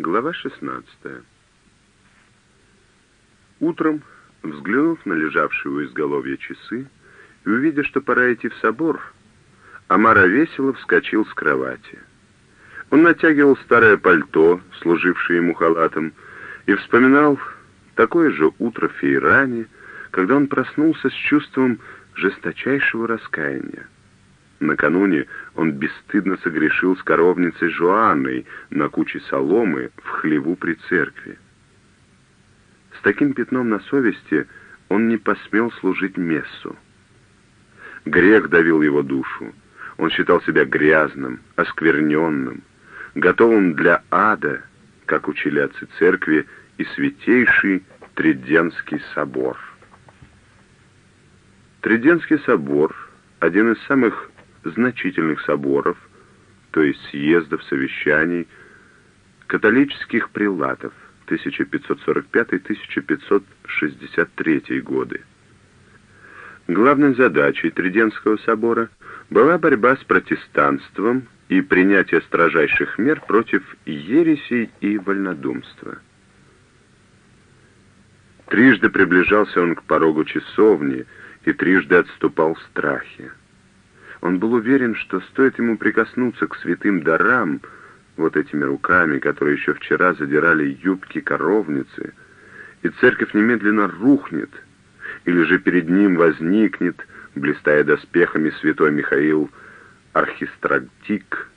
Глава 16. Утром, взглянув на лежавшие у изголовья часы и увидя, что пора идти в собор, Амара весело вскочил с кровати. Он натягивал старое пальто, служившее ему халатом, и вспоминал такое же утро в Фейране, когда он проснулся с чувством жесточайшего раскаяния. Накануне он бесстыдно согрешил с коровницей Жуанной на куче соломы в хлеву при церкви. С таким пятном на совести он не посмел служить мессу. Грех давил его душу. Он считал себя грязным, оскверненным, готовым для ада, как учили отцы церкви и святейший Триденский собор. Триденский собор — один из самых значительных соборов, то есть съездов, совещаний, католических прилатов 1545-1563 годы. Главной задачей Триденского собора была борьба с протестанством и принятие строжайших мер против ересей и вольнодумства. Трижды приближался он к порогу часовни и трижды отступал в страхе. Он был уверен, что стоит ему прикоснуться к святым дарам, вот этими руками, которые еще вчера задирали юбки коровницы, и церковь немедленно рухнет, или же перед ним возникнет, блистая доспехами святой Михаил архистратик,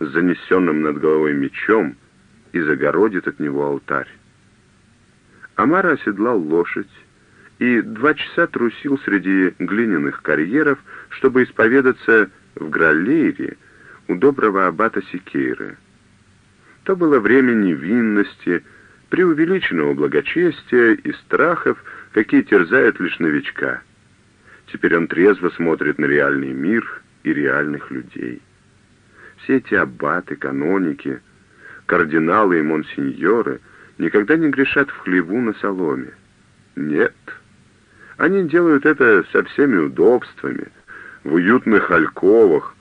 с занесенным над головой мечом, и загородит от него алтарь. Амара оседлал лошадь, и два часа трусил среди глиняных карьеров, чтобы исповедаться в Граллейре у доброго аббата Сикейры. То было время невинности, преувеличенного благочестия и страхов, какие терзают лишь новичка. Теперь он трезво смотрит на реальный мир и реальных людей. Все эти аббаты, каноники, кардиналы и монсеньоры никогда не грешат в хлеву на соломе. Нет, они делают это со всеми удобствами, в уютных альковах,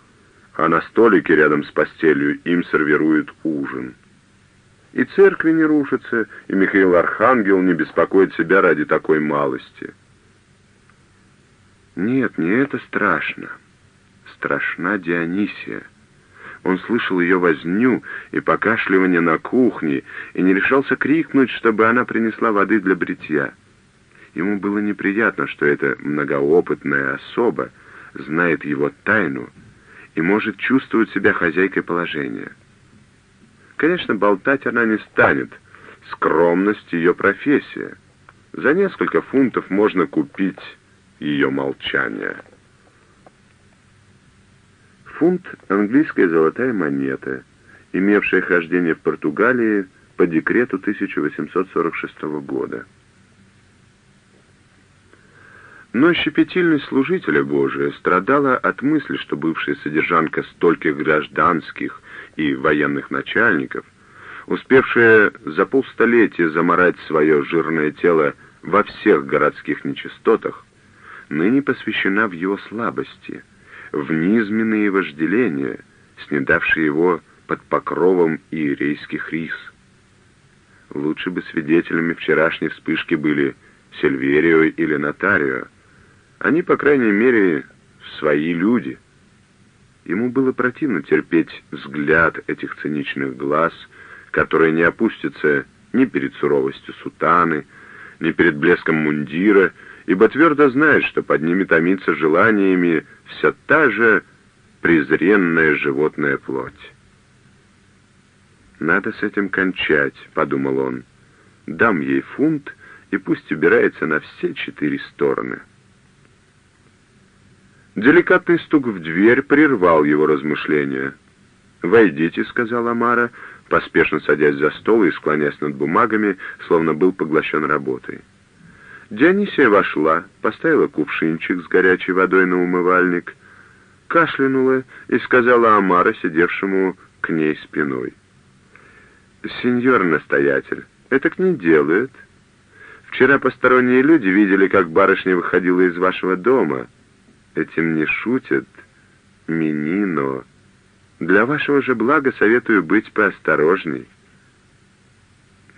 а на столике рядом с постелью им сервируют ужин. И церкви не рушатся, и Михаил Архангел не беспокоит себя ради такой малости. Нет, не это страшно. Страшна Дионисия. Он слышал ее возню и покашливание на кухне и не решался крикнуть, чтобы она принесла воды для бритья. Ему было неприятно, что эта многоопытная особа знает его тайну и может чувствовать себя хозяйкой положения. Конечно, болтать она не станет. Скромность — ее профессия. За несколько фунтов можно купить ее молчание. Фунт — английская золотая монета, имевшая хождение в Португалии по декрету 1846 года. Но щепетильность служителя Божия страдала от мысли, что бывшая содержанка стольких гражданских и военных начальников, успевшая за полстолетия заморать свое жирное тело во всех городских нечистотах, ныне посвящена в его слабости, в низменные вожделения, снедавшие его под покровом иерейских рис. Лучше бы свидетелями вчерашней вспышки были Сильверио или Нотарио, они, по крайней мере, свои люди. Ему было противно терпеть взгляд этих циничных глаз, которые не опустятся ни перед суровостью сутаны, ни перед блеском мундира, ибо твердо знает, что под ними томится желаниями вся та же презренная животная плоть. «Надо с этим кончать», — подумал он. «Дам ей фунт, и пусть убирается на все четыре стороны». Деликатный стук в дверь прервал его размышления. «Войдите», — сказала Амара, поспешно садясь за стол и склоняясь над бумагами, словно был поглощен работой. Дионисия вошла, поставила кувшинчик с горячей водой на умывальник, кашлянула и сказала Амара, сидевшему к ней спиной. «Сеньор-настоятель, это к не делает. Вчера посторонние люди видели, как барышня выходила из вашего дома». Этим не шутят, Минино. Для вашего же блага советую быть поосторожней.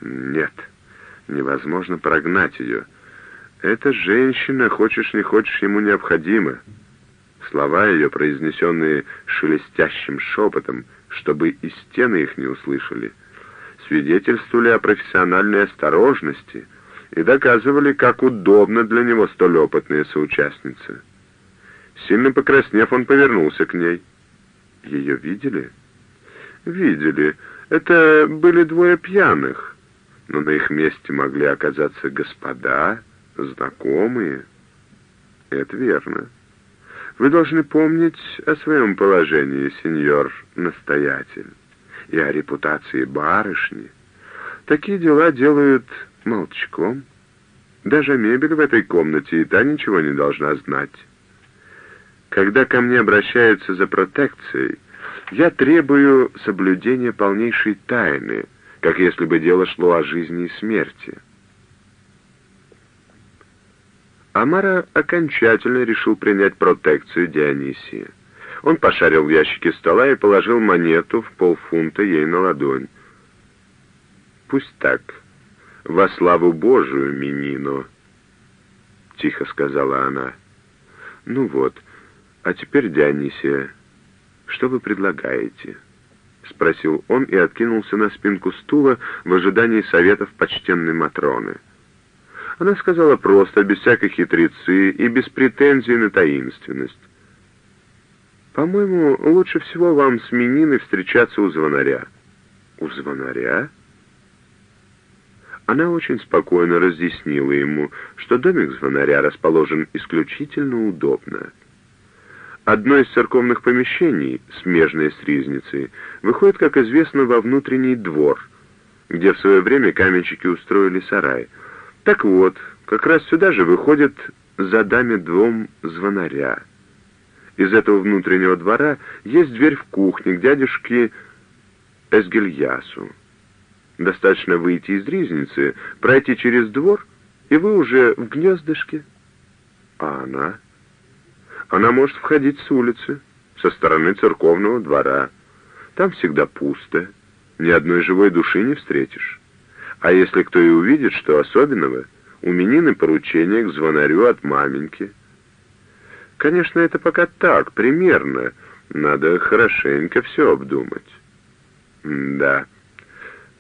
Нет, невозможно прогнать ее. Эта женщина, хочешь не хочешь, ему необходима. Слова ее, произнесенные шелестящим шепотом, чтобы и стены их не услышали, свидетельствовали о профессиональной осторожности и доказывали, как удобно для него столь опытная соучастница. Сильно покраснев, он повернулся к ней. Ее видели? Видели. Это были двое пьяных, но на их месте могли оказаться господа, знакомые. Это верно. Вы должны помнить о своем положении, сеньор-настоятель, и о репутации барышни. Такие дела делают молчком. Даже мебель в этой комнате и та ничего не должна знать. Когда ко мне обращаются за протекцией, я требую соблюдения полнейшей тайны, как если бы дело шло о жизни и смерти. Амара окончательно решил принять протекцию Дионисии. Он пошарил в ящике стола и положил монету в полфунта ей на ладонь. «Пусть так. Во славу Божию, Минино!» — тихо сказала она. «Ну вот, а теперь, Дионисия, что вы предлагаете?» — спросил он и откинулся на спинку стула в ожидании советов почтенной Матроны. Она сказала просто, без всякой хитрецы и без претензий на таинственность. «По-моему, лучше всего вам с Мининой встречаться у звонаря». «У звонаря?» Она очень спокойно разъяснила ему, что домик звонаря расположен исключительно удобно. Одно из церковных помещений, смежное с ризницей, выходит, как известно, во внутренний двор, где в свое время каменщики устроили сарай — так вот, как раз сюда же выходит за даме дом звонаря. Из этого внутреннего двора есть дверь в кухне к дядюшке Эсгельясу. Достаточно выйти из ризницы, пройти через двор, и вы уже в гнездышке. А она? Она может входить с улицы, со стороны церковного двора. Там всегда пусто, ни одной живой души не встретишь. А если кто и увидит, что особенного, у Минины поручение к звонарю от маменьки. Конечно, это пока так, примерно. Надо хорошенько все обдумать. «Да,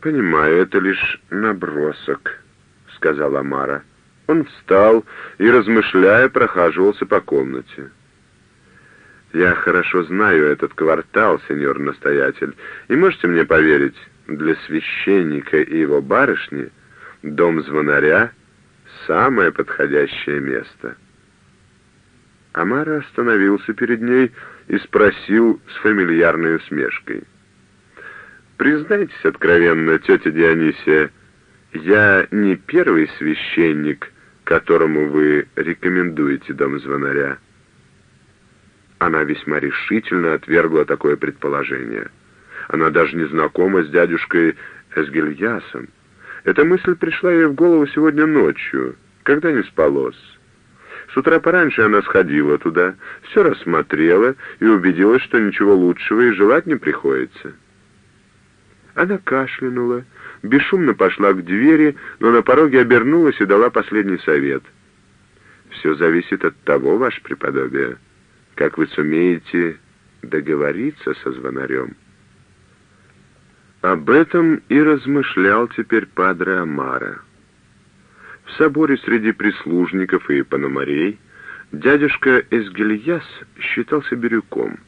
понимаю, это лишь набросок», — сказала Мара. Он встал и, размышляя, прохаживался по комнате. «Я хорошо знаю этот квартал, сеньор-настоятель, и можете мне поверить, для священника и его барышни дом звонаря — самое подходящее место. Амара остановился перед ней и спросил с фамильярной усмешкой. «Признайтесь откровенно, тетя Дионисия, я не первый священник, которому вы рекомендуете дом звонаря». Она весьма решительно отвергла такое предположение — она даже не знакома с дядюшкой Эсгельясом. Эта мысль пришла ей в голову сегодня ночью, когда не спалось. С утра пораньше она сходила туда, все рассмотрела и убедилась, что ничего лучшего и желать не приходится. Она кашлянула, бесшумно пошла к двери, но на пороге обернулась и дала последний совет. «Все зависит от того, ваше преподобие, как вы сумеете договориться со звонарем». Об этом и размышлял теперь Падре Амара. В соборе среди прислужников и пономарей дядюшка Эсгильяс считался бирюком.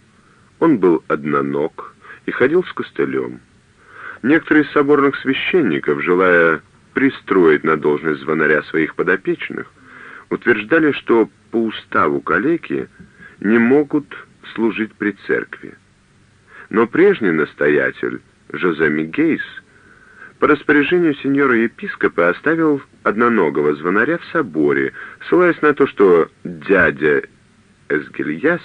Он был одноног и ходил с костылем. Некоторые из соборных священников, желая пристроить на должность звонаря своих подопечных, утверждали, что по уставу калеки не могут служить при церкви. Но прежний настоятель Жозе Мигейс по распоряжению сеньора-епископа оставил одноногого звонаря в соборе, ссылаясь на то, что дядя Эсгильяс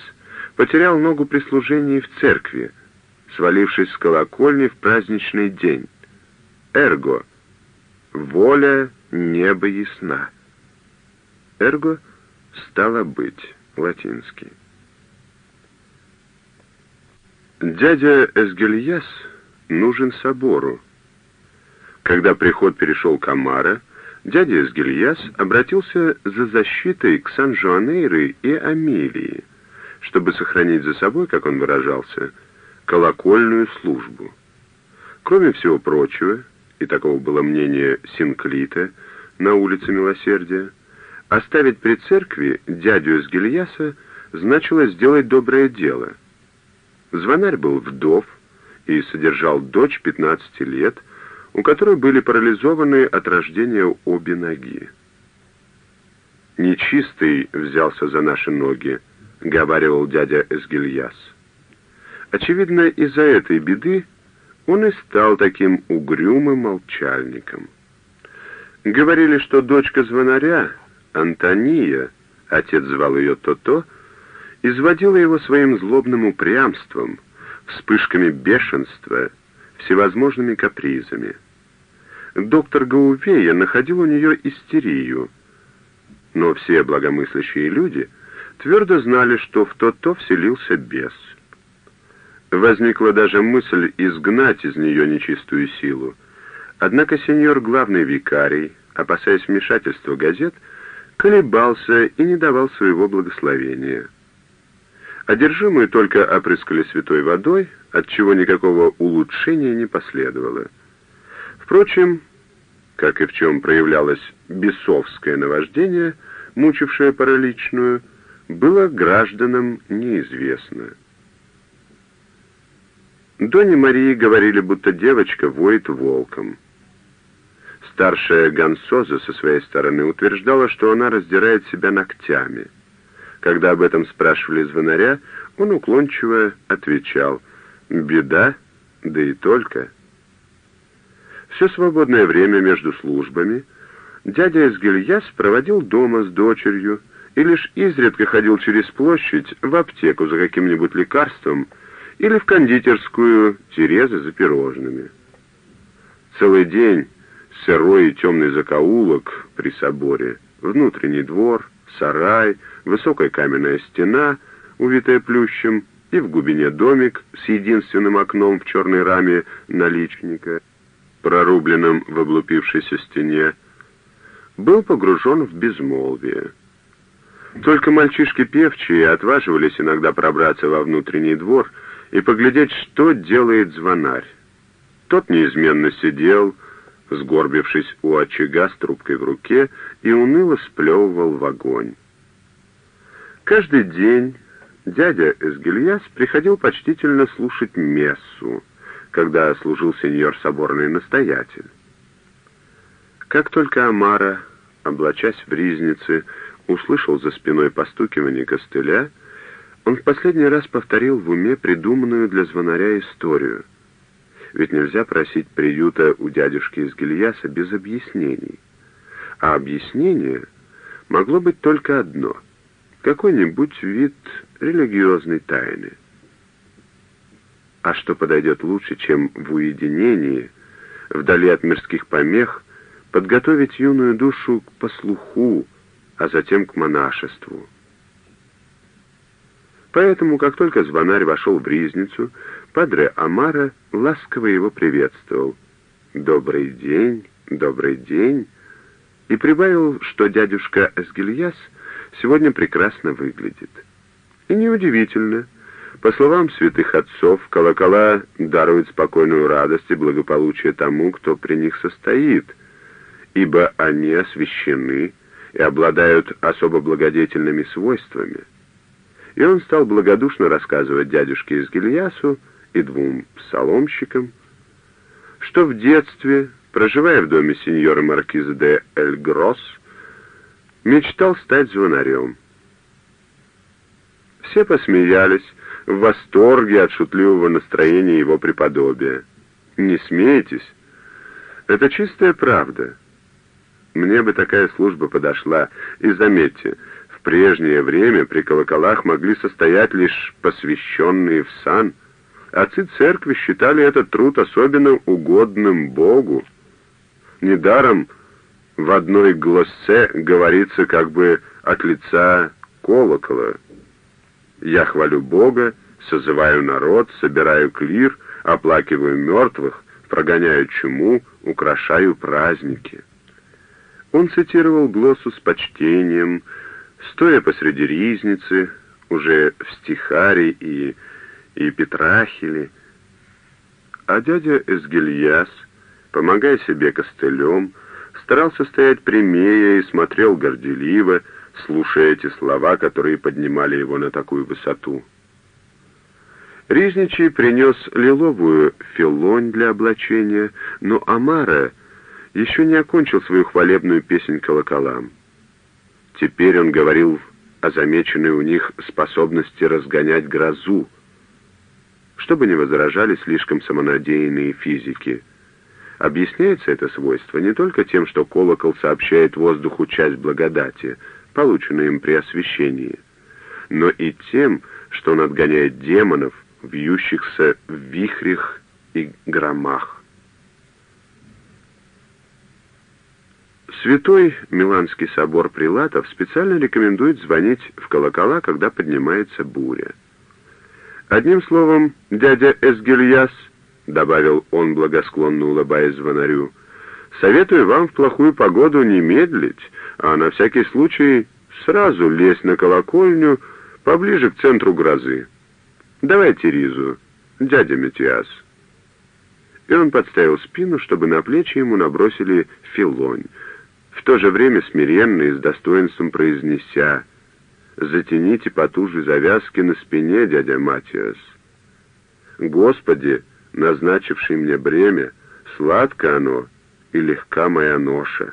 потерял ногу при служении в церкви, свалившись с колокольни в праздничный день. Эрго. Воля неба ясна. Эрго стало быть, латинский. Дядя Эсгельяс нужен собору. Когда приход перешел к Амара, дядя Эсгельяс обратился за защитой к Сан-Жуанейры и Амелии, чтобы сохранить за собой, как он выражался, колокольную службу. Кроме всего прочего, и такого было мнение Синклита на улице Милосердия, оставить при церкви дядю из Гильяса значило сделать доброе дело. Звонарь был вдов и содержал дочь 15 лет, у которой были парализованы от рождения обе ноги. «Нечистый взялся за наши ноги», — говаривал дядя Эсгильяс. Очевидно, из-за этой беды он и стал таким угрюмым молчальником. Говорили, что дочка звонаря, Антония, отец звал ее То-То, изводила его своим злобным упрямством, вспышками бешенства, всевозможными капризами. Доктор Гаувея находил у нее истерию, но все благомыслящие люди твердо знали, что в То-То вселился бес — Возникла даже мысль изгнать из нее нечистую силу. Однако сеньор главный викарий, опасаясь вмешательства газет, колебался и не давал своего благословения. Одержимые только опрыскали святой водой, от чего никакого улучшения не последовало. Впрочем, как и в чем проявлялось бесовское наваждение, мучившее параличную, было гражданам неизвестно. Доне Марии говорили, будто девочка воет волком. Старшая Гансоза со своей стороны утверждала, что она раздирает себя ногтями. Когда об этом спрашивали звонаря, он уклончиво отвечал «Беда, да и только». Все свободное время между службами дядя Эсгильяс проводил дома с дочерью и лишь изредка ходил через площадь в аптеку за каким-нибудь лекарством, или в кондитерскую Терезы за пирожными. Целый день сырой и темный закоулок при соборе, внутренний двор, сарай, высокая каменная стена, увитая плющем, и в глубине домик с единственным окном в черной раме наличника, прорубленном в облупившейся стене, был погружен в безмолвие. Только мальчишки певчие отваживались иногда пробраться во внутренний двор и поглядеть, что делает звонарь. Тот неизменно сидел, сгорбившись у очага с трубкой в руке, и уныло сплевывал в огонь. Каждый день дядя Эсгильяс приходил почтительно слушать мессу, когда служил сеньор соборный настоятель. Как только Амара, облачась в ризницы, услышал за спиной постукивание костыля, он в последний раз повторил в уме придуманную для звонаря историю. Ведь нельзя просить приюта у дядюшки из Гильяса без объяснений. А объяснение могло быть только одно — какой-нибудь вид религиозной тайны. А что подойдет лучше, чем в уединении, вдали от мирских помех, подготовить юную душу к послуху, а затем к монашеству? Поэтому, как только звонарь вошел в ризницу, Падре Амара ласково его приветствовал. «Добрый день, добрый день!» и прибавил, что дядюшка Эсгильяс сегодня прекрасно выглядит. И неудивительно. По словам святых отцов, колокола даруют спокойную радость и благополучие тому, кто при них состоит, ибо они освящены и обладают особо благодетельными свойствами и он стал благодушно рассказывать дядюшке из Гильясу и двум псаломщикам, что в детстве, проживая в доме сеньора маркиза де Эль Гросс, мечтал стать звонарем. Все посмеялись в восторге от шутливого настроения его преподобия. «Не смейтесь, это чистая правда. Мне бы такая служба подошла, и заметьте, прежнее время при колоколах могли состоять лишь посвященные в сан. Отцы церкви считали этот труд особенно угодным Богу. Недаром в одной глоссе говорится как бы от лица колокола. «Я хвалю Бога, Созываю народ, собираю клир, оплакиваю мертвых, прогоняю чуму, украшаю праздники. Он цитировал глоссу с почтением, стоя посреди ризницы, уже в стихаре и, и Петрахиле, а дядя Эсгильяс, помогая себе костылем, старался стоять прямее и смотрел горделиво, слушая эти слова, которые поднимали его на такую высоту. Ризничий принес лиловую филонь для облачения, но Амара еще не окончил свою хвалебную песнь колоколам. Теперь он говорил о замеченной у них способности разгонять грозу, чтобы не возражали слишком самонадеянные физики. Объясняется это свойство не только тем, что колокол сообщает воздуху часть благодати, полученную им при освящении, но и тем, что он отгоняет демонов, вьющихся в вихрях и громах. Святой Миланский собор прилатов специально рекомендует звонить в колокола, когда поднимается буря. Одним словом, дядя Эсгильяс, добавил он, благосклонно улыбаясь звонарю, советую вам в плохую погоду не медлить, а на всякий случай сразу лезть на колокольню поближе к центру грозы. Давайте ризу, дядя Метиас. И он подставил спину, чтобы на плечи ему набросили филонь, в то же время смиренно и с достоинством произнеся «Затяните потуже завязки на спине, дядя Матиас». «Господи, назначивший мне бремя, сладко оно и легка моя ноша».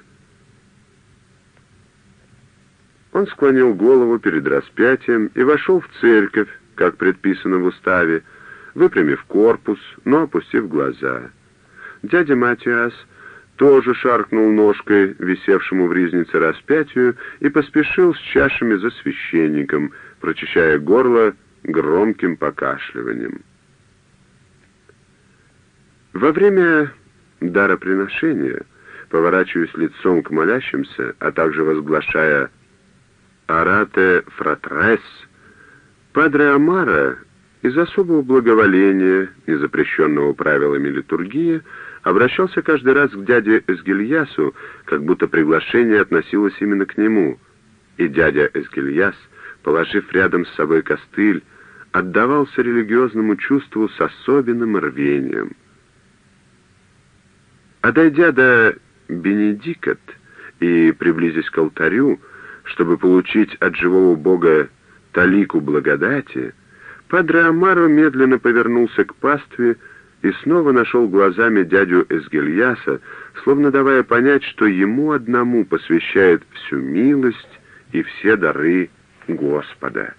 Он склонил голову перед распятием и вошел в церковь, как предписано в уставе, выпрямив корпус, но опустив глаза. Дядя Матиас тоже шаркнул ножкой, висевшему в ризнице распятию, и поспешил с чашами за священником, прочищая горло громким покашливанием. Во время дароприношения, поворачиваясь лицом к молящимся, а также возглашая «Арате фратрес», Падре Амара из особого благоволения, незапрещенного правилами литургии, обращался каждый раз к дяде Эсгильясу, как будто приглашение относилось именно к нему, и дядя Эсгильяс, положив рядом с собой костыль, отдавался религиозному чувству с особенным рвением. А до Бенедикат и приблизясь к алтарю, чтобы получить от живого Бога талику благодати, Падре Амаро медленно повернулся к пастве и снова нашел глазами дядю Эсгельяса, словно давая понять, что ему одному посвящает всю милость и все дары Господа.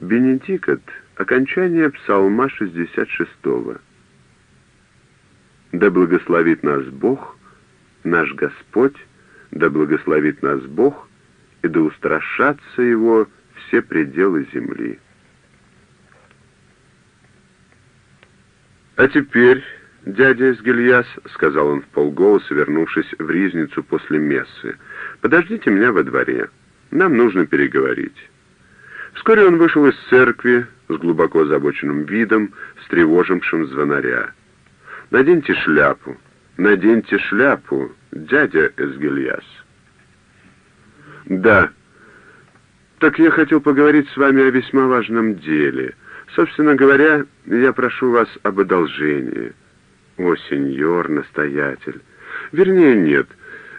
Бенедикат — окончание псалма 66-го. «Да благословит нас Бог, наш Господь, да благословит нас Бог, и да устрашатся Его все пределы земли». «А теперь, дядя Эсгильяс, — сказал он в полголоса, вернувшись в ризницу после мессы, — подождите меня во дворе. Нам нужно переговорить». Вскоре он вышел из церкви с глубоко озабоченным видом, встревожившим звонаря. «Наденьте шляпу, наденьте шляпу, дядя Эсгильяс». «Да. Так я хотел поговорить с вами о весьма важном деле». Собственно говоря, я прошу вас об одолжении. О, сеньор, настоятель. Вернее, нет,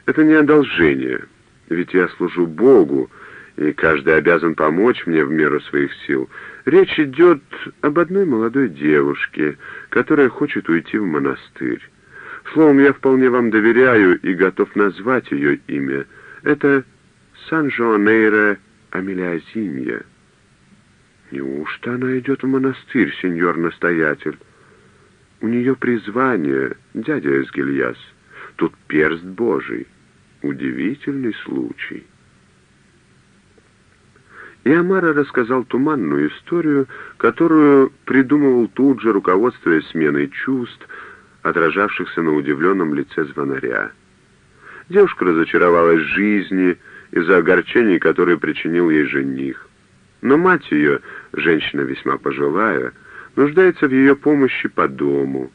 это не одолжение, ведь я служу Богу, и каждый обязан помочь мне в меру своих сил. Речь идет об одной молодой девушке, которая хочет уйти в монастырь. Словом, я вполне вам доверяю и готов назвать ее имя. Это Сан-Жоанейро Амелиазинья. Неужто она идет в монастырь, сеньор-настоятель? У нее призвание, дядя Эсгильяс. Тут перст Божий. Удивительный случай. И Амара рассказал туманную историю, которую придумывал тут же, руководствуясь сменой чувств, отражавшихся на удивленном лице звонаря. Девушка разочаровалась в жизни из-за огорчений, которые причинил ей жених. Но мать ее, женщина весьма пожилая, нуждается в ее помощи по дому.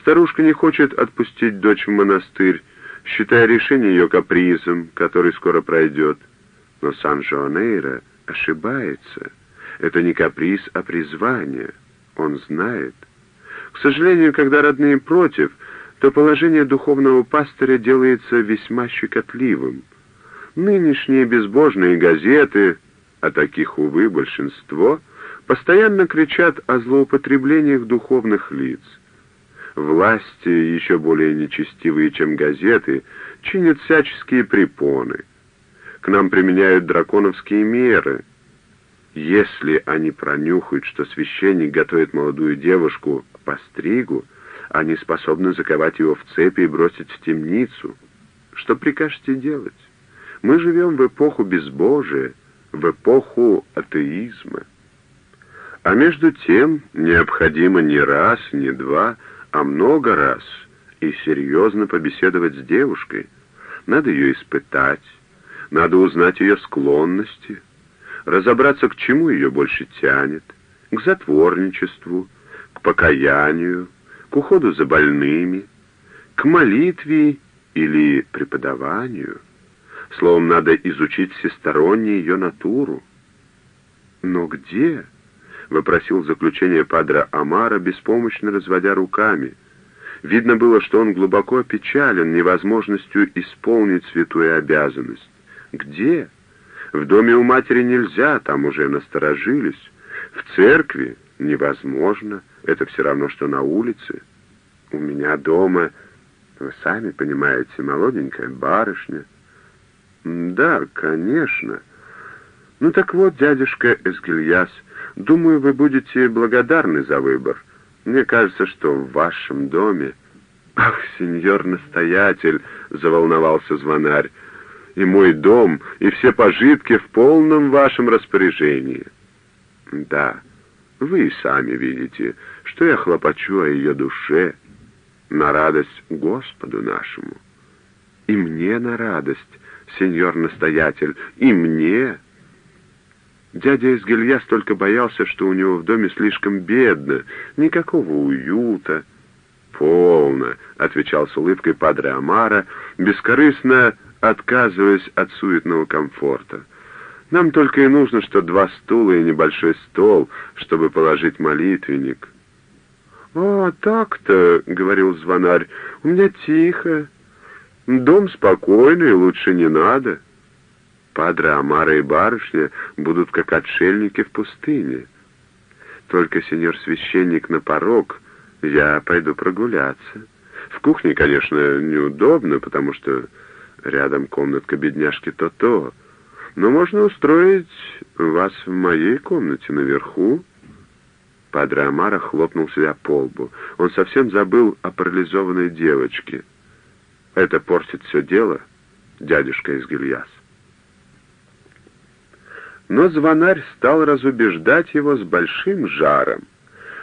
Старушка не хочет отпустить дочь в монастырь, считая решение ее капризом, который скоро пройдет. Но Сан-Жоанейро ошибается. Это не каприз, а призвание. Он знает. К сожалению, когда родные против, то положение духовного пастыря делается весьма щекотливым. Нынешние безбожные газеты, а таких, увы, большинство, постоянно кричат о злоупотреблениях духовных лиц. Власти, еще более нечестивые, чем газеты, чинят всяческие препоны. К нам применяют драконовские меры. Если они пронюхают, что священник готовит молодую девушку к постригу, они способны заковать его в цепи и бросить в темницу. Что прикажете делать? Мы живем в эпоху безбожия, в эпоху атеизма. А между тем необходимо не раз, не два, а много раз и серьезно побеседовать с девушкой. Надо ее испытать, надо узнать ее склонности, разобраться, к чему ее больше тянет, к затворничеству, к покаянию, к уходу за больными, к молитве или преподаванию. Словом, надо изучить всесторонне ее натуру. Но где? — вопросил заключение падра Амара, беспомощно разводя руками. Видно было, что он глубоко опечален невозможностью исполнить святую обязанность. «Где?» «В доме у матери нельзя, там уже насторожились. В церкви невозможно, это все равно, что на улице. У меня дома, вы сами понимаете, молоденькая барышня». «Да, конечно. Ну так вот, дядюшка Эсгильяс, — Думаю, вы будете благодарны за выбор. Мне кажется, что в вашем доме... Ах, сеньор-настоятель, заволновался звонарь, и мой дом, и все пожитки в полном вашем распоряжении. Да, вы сами видите, что я хлопочу о ее душе, на радость Господу нашему. И мне на радость, сеньор-настоятель, и мне... Дядя из Гильяс только боялся, что у него в доме слишком бедно, никакого уюта. «Полно», — отвечал с улыбкой Падре Амара, бескорыстно отказываясь от суетного комфорта. «Нам только и нужно, что два стула и небольшой стол, чтобы положить молитвенник». «А, так-то», — говорил звонарь, — «у меня тихо. Дом спокойный, лучше не надо». Падре Амара и барышня будут как отшельники в пустыне. Только, сеньор-священник, на порог я пойду прогуляться. В кухне, конечно, неудобно, потому что рядом комнатка бедняжки То-То. Но можно устроить вас в моей комнате наверху. Падре Амара хлопнул себя по лбу. Он совсем забыл о парализованной девочке. Это портит все дело, дядюшка из Гильяс. Но звонарь стал разубеждать его с большим жаром.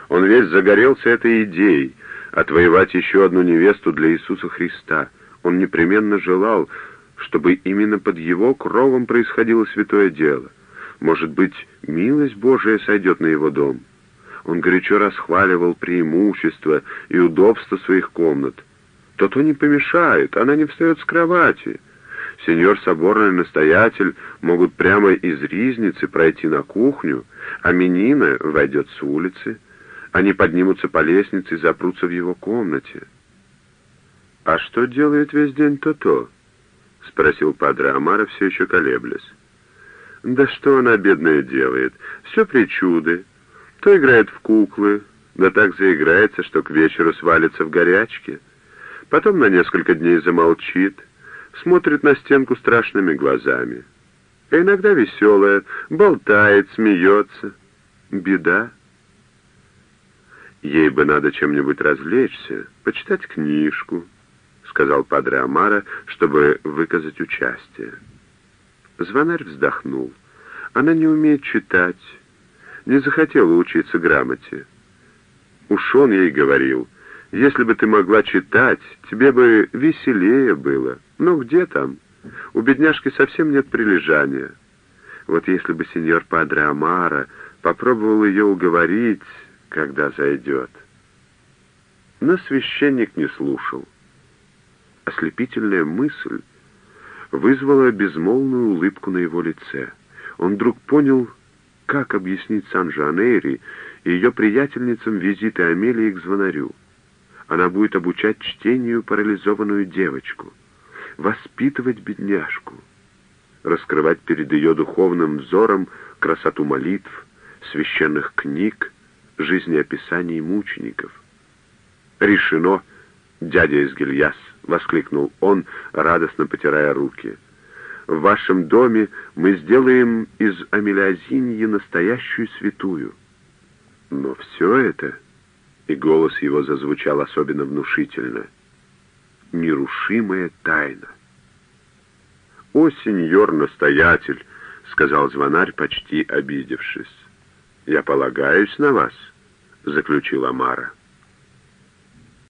Он весь загорелся этой идеей — отвоевать еще одну невесту для Иисуса Христа. Он непременно желал, чтобы именно под его кровом происходило святое дело. Может быть, милость Божия сойдет на его дом. Он горячо расхваливал преимущества и удобства своих комнат. То-то не помешает, она не встает с кровати — Сеньор соборный настоятель могут прямо из ризницы пройти на кухню, а Менина войдет с улицы. Они поднимутся по лестнице и запрутся в его комнате. «А что делает весь день то-то?» — спросил падре Амара, все еще колеблясь. «Да что она, бедная, делает? Все причуды. То играет в куклы, да так заиграется, что к вечеру свалится в горячке. Потом на несколько дней замолчит» смотрит на стенку страшными глазами. А иногда веселая, болтает, смеется. Беда. Ей бы надо чем-нибудь развлечься, почитать книжку, сказал падре Амара, чтобы выказать участие. Звонарь вздохнул. Она не умеет читать, не захотела учиться грамоте. Уж он ей говорил, если бы ты могла читать, тебе бы веселее было. Ну где там? У бедняжки совсем нет прилежания. Вот если бы сеньор Падре Амара попробовал ее уговорить, когда зайдет. Но священник не слушал. Ослепительная мысль вызвала безмолвную улыбку на его лице. Он вдруг понял, как объяснить Сан-Жанейри и ее приятельницам визиты Амелии к звонарю. Она будет обучать чтению парализованную девочку, воспитывать бедняжку, раскрывать перед ее духовным взором красоту молитв, священных книг, жизнеописаний мучеников. «Решено, дядя из Гильяс!» — воскликнул он, радостно потирая руки. «В вашем доме мы сделаем из Амелиозиньи настоящую святую». Но все это, и голос его зазвучал особенно внушительно, нерушимая тайна. «О, сеньор-настоятель!» — сказал звонарь, почти обидевшись. «Я полагаюсь на вас», — заключил Амара.